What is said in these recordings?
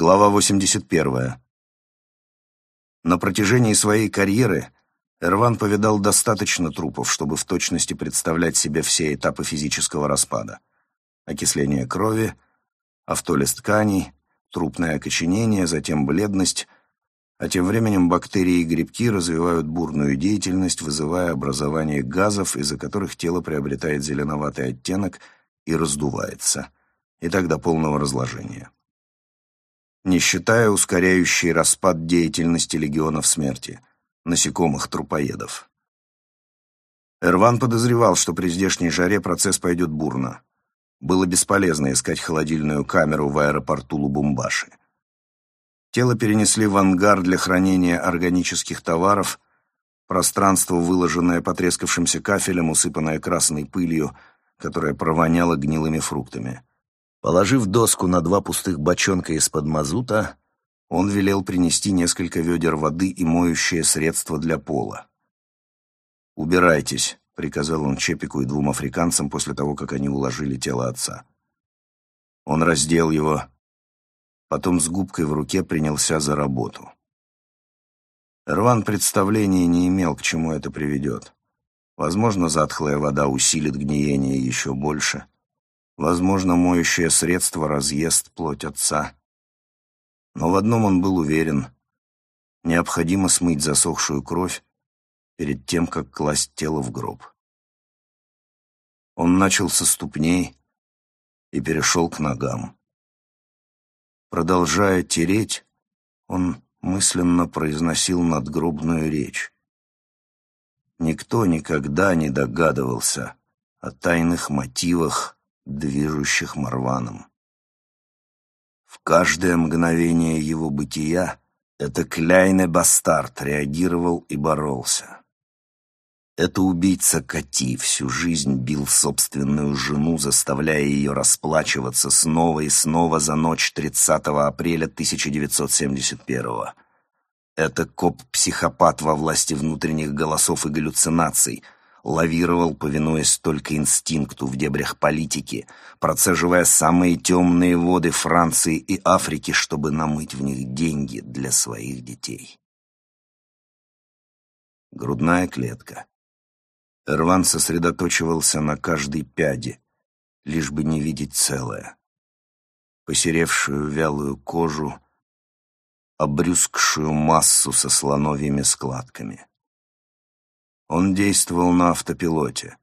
Глава 81. На протяжении своей карьеры Эрван повидал достаточно трупов, чтобы в точности представлять себе все этапы физического распада. Окисление крови, автолиз тканей, трупное окоченение, затем бледность, а тем временем бактерии и грибки развивают бурную деятельность, вызывая образование газов, из-за которых тело приобретает зеленоватый оттенок и раздувается, и так до полного разложения не считая ускоряющей распад деятельности легионов смерти, насекомых-трупоедов. Эрван подозревал, что при здешней жаре процесс пойдет бурно. Было бесполезно искать холодильную камеру в аэропорту Лубумбаши. Тело перенесли в ангар для хранения органических товаров, пространство, выложенное потрескавшимся кафелем, усыпанное красной пылью, которая провоняла гнилыми фруктами. Положив доску на два пустых бочонка из-под мазута, он велел принести несколько ведер воды и моющее средство для пола. «Убирайтесь», — приказал он Чепику и двум африканцам после того, как они уложили тело отца. Он раздел его, потом с губкой в руке принялся за работу. Рван представления не имел, к чему это приведет. Возможно, затхлая вода усилит гниение еще больше — Возможно, моющее средство разъест плоть отца. Но в одном он был уверен. Необходимо смыть засохшую кровь перед тем, как класть тело в гроб. Он начал со ступней и перешел к ногам. Продолжая тереть, он мысленно произносил надгробную речь. Никто никогда не догадывался о тайных мотивах движущих Марваном. В каждое мгновение его бытия это Кляйне Бастард реагировал и боролся. Это убийца Кати всю жизнь бил собственную жену, заставляя ее расплачиваться снова и снова за ночь 30 апреля 1971 -го. Это коп-психопат во власти внутренних голосов и галлюцинаций — лавировал, повинуясь только инстинкту в дебрях политики, процеживая самые темные воды Франции и Африки, чтобы намыть в них деньги для своих детей. Грудная клетка. Эрван сосредоточивался на каждой пяде, лишь бы не видеть целое. Посеревшую вялую кожу, обрюзгшую массу со слоновьими складками. Он действовал на автопилоте.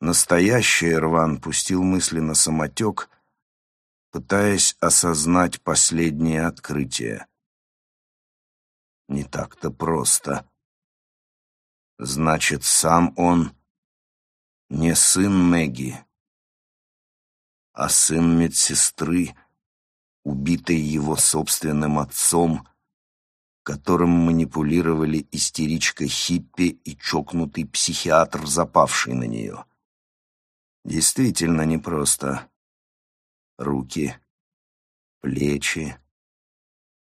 Настоящий Ирван пустил мысли на самотек, пытаясь осознать последнее открытие. Не так-то просто. Значит, сам он не сын Мэгги, а сын медсестры, убитой его собственным отцом которым манипулировали истеричка Хиппи и чокнутый психиатр, запавший на нее. Действительно непросто. Руки, плечи.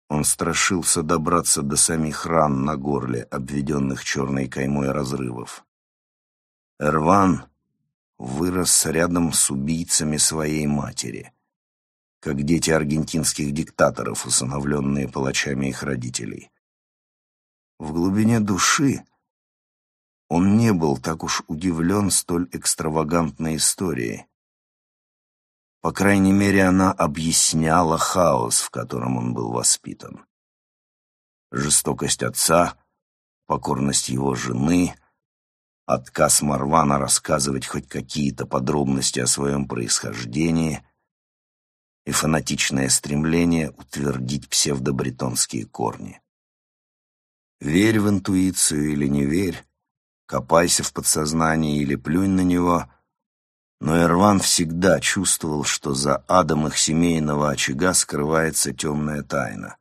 Он страшился добраться до самих ран на горле, обведенных черной каймой разрывов. Эрван вырос рядом с убийцами своей матери — как дети аргентинских диктаторов, усыновленные палачами их родителей. В глубине души он не был так уж удивлен столь экстравагантной историей. По крайней мере, она объясняла хаос, в котором он был воспитан. Жестокость отца, покорность его жены, отказ Марвана рассказывать хоть какие-то подробности о своем происхождении — и фанатичное стремление утвердить псевдобретонские корни. Верь в интуицию или не верь, копайся в подсознании или плюнь на него, но Эрван всегда чувствовал, что за адом их семейного очага скрывается темная тайна.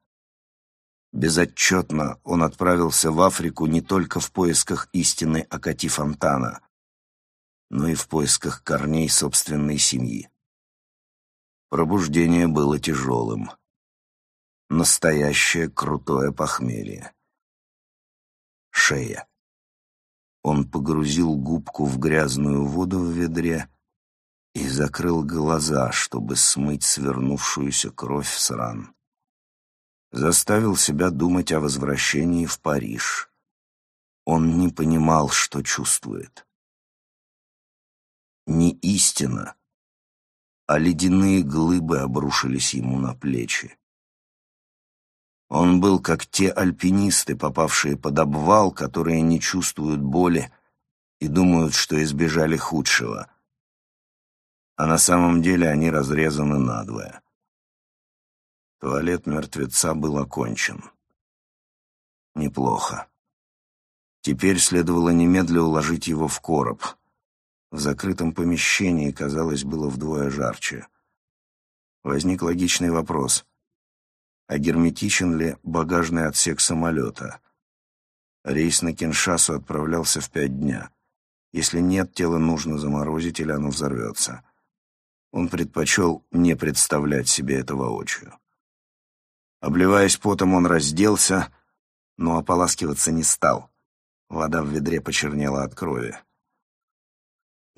Безотчетно он отправился в Африку не только в поисках истины о Кати Фонтана, но и в поисках корней собственной семьи. Пробуждение было тяжелым. Настоящее крутое похмелье. Шея. Он погрузил губку в грязную воду в ведре и закрыл глаза, чтобы смыть свернувшуюся кровь с ран. Заставил себя думать о возвращении в Париж. Он не понимал, что чувствует. Не истина, а ледяные глыбы обрушились ему на плечи. Он был как те альпинисты, попавшие под обвал, которые не чувствуют боли и думают, что избежали худшего — а на самом деле они разрезаны надвое. Туалет мертвеца был окончен. Неплохо. Теперь следовало немедля уложить его в короб. В закрытом помещении, казалось, было вдвое жарче. Возник логичный вопрос. А герметичен ли багажный отсек самолета? Рейс на Киншасу отправлялся в пять дня. Если нет, тело нужно заморозить, или оно взорвется. Он предпочел не представлять себе это воочию. Обливаясь потом, он разделся, но ополаскиваться не стал. Вода в ведре почернела от крови.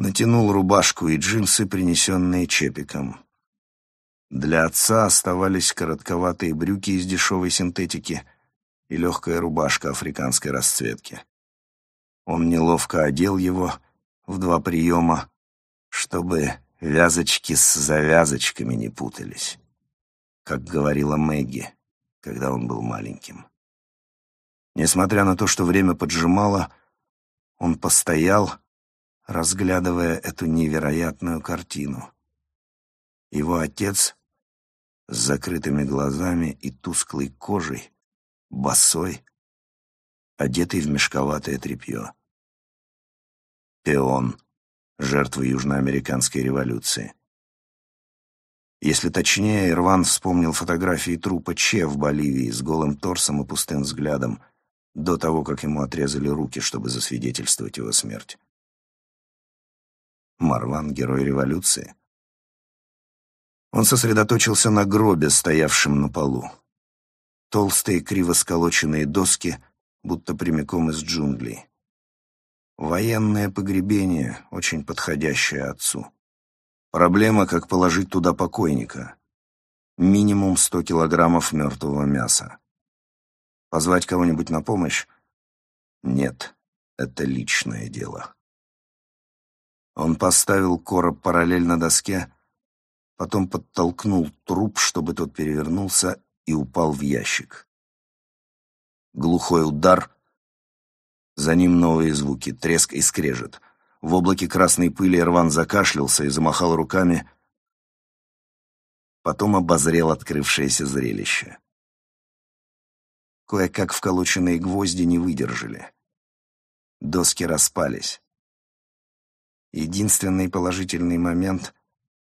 Натянул рубашку и джинсы, принесенные чепиком. Для отца оставались коротковатые брюки из дешевой синтетики и легкая рубашка африканской расцветки. Он неловко одел его в два приема, чтобы Вязочки с завязочками не путались, как говорила Мэгги, когда он был маленьким. Несмотря на то, что время поджимало, он постоял, разглядывая эту невероятную картину. Его отец с закрытыми глазами и тусклой кожей, босой, одетый в мешковатое тряпье. Пеон жертвы южноамериканской революции. Если точнее, Ирван вспомнил фотографии трупа Че в Боливии с голым торсом и пустым взглядом до того, как ему отрезали руки, чтобы засвидетельствовать его смерть. Марван — герой революции. Он сосредоточился на гробе, стоявшем на полу. Толстые, криво сколоченные доски, будто прямиком из джунглей. Военное погребение, очень подходящее отцу. Проблема, как положить туда покойника. Минимум сто килограммов мертвого мяса. Позвать кого-нибудь на помощь? Нет, это личное дело. Он поставил короб параллельно доске, потом подтолкнул труп, чтобы тот перевернулся и упал в ящик. Глухой удар — за ним новые звуки, треск и скрежет. В облаке красной пыли Ирван закашлялся и замахал руками. Потом обозрел открывшееся зрелище. Кое-как вколоченные гвозди не выдержали. Доски распались. Единственный положительный момент —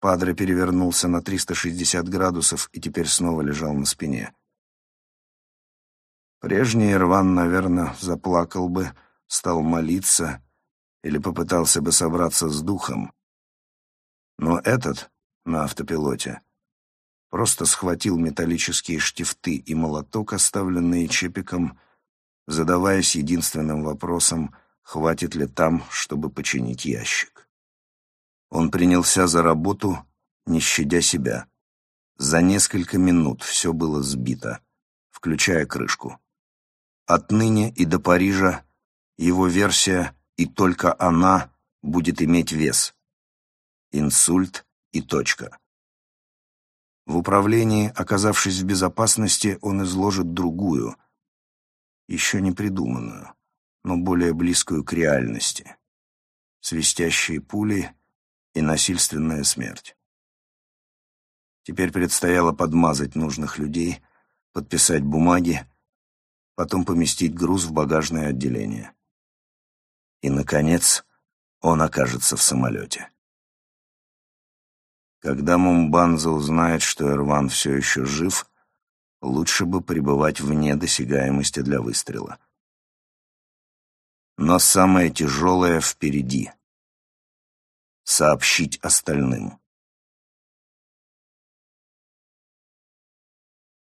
Падре перевернулся на 360 градусов и теперь снова лежал на спине. Прежний Ирван, наверное, заплакал бы, стал молиться или попытался бы собраться с духом. Но этот на автопилоте просто схватил металлические штифты и молоток, оставленные Чепиком, задаваясь единственным вопросом, хватит ли там, чтобы починить ящик. Он принялся за работу, не щадя себя. За несколько минут все было сбито, включая крышку. Отныне и до Парижа его версия и только она будет иметь вес. Инсульт и точка. В управлении, оказавшись в безопасности, он изложит другую, еще не придуманную, но более близкую к реальности. Свистящие пули и насильственная смерть. Теперь предстояло подмазать нужных людей, подписать бумаги, потом поместить груз в багажное отделение. И, наконец, он окажется в самолете. Когда Мумбанза узнает, что Эрван все еще жив, лучше бы пребывать вне досягаемости для выстрела. Но самое тяжелое впереди — сообщить остальным.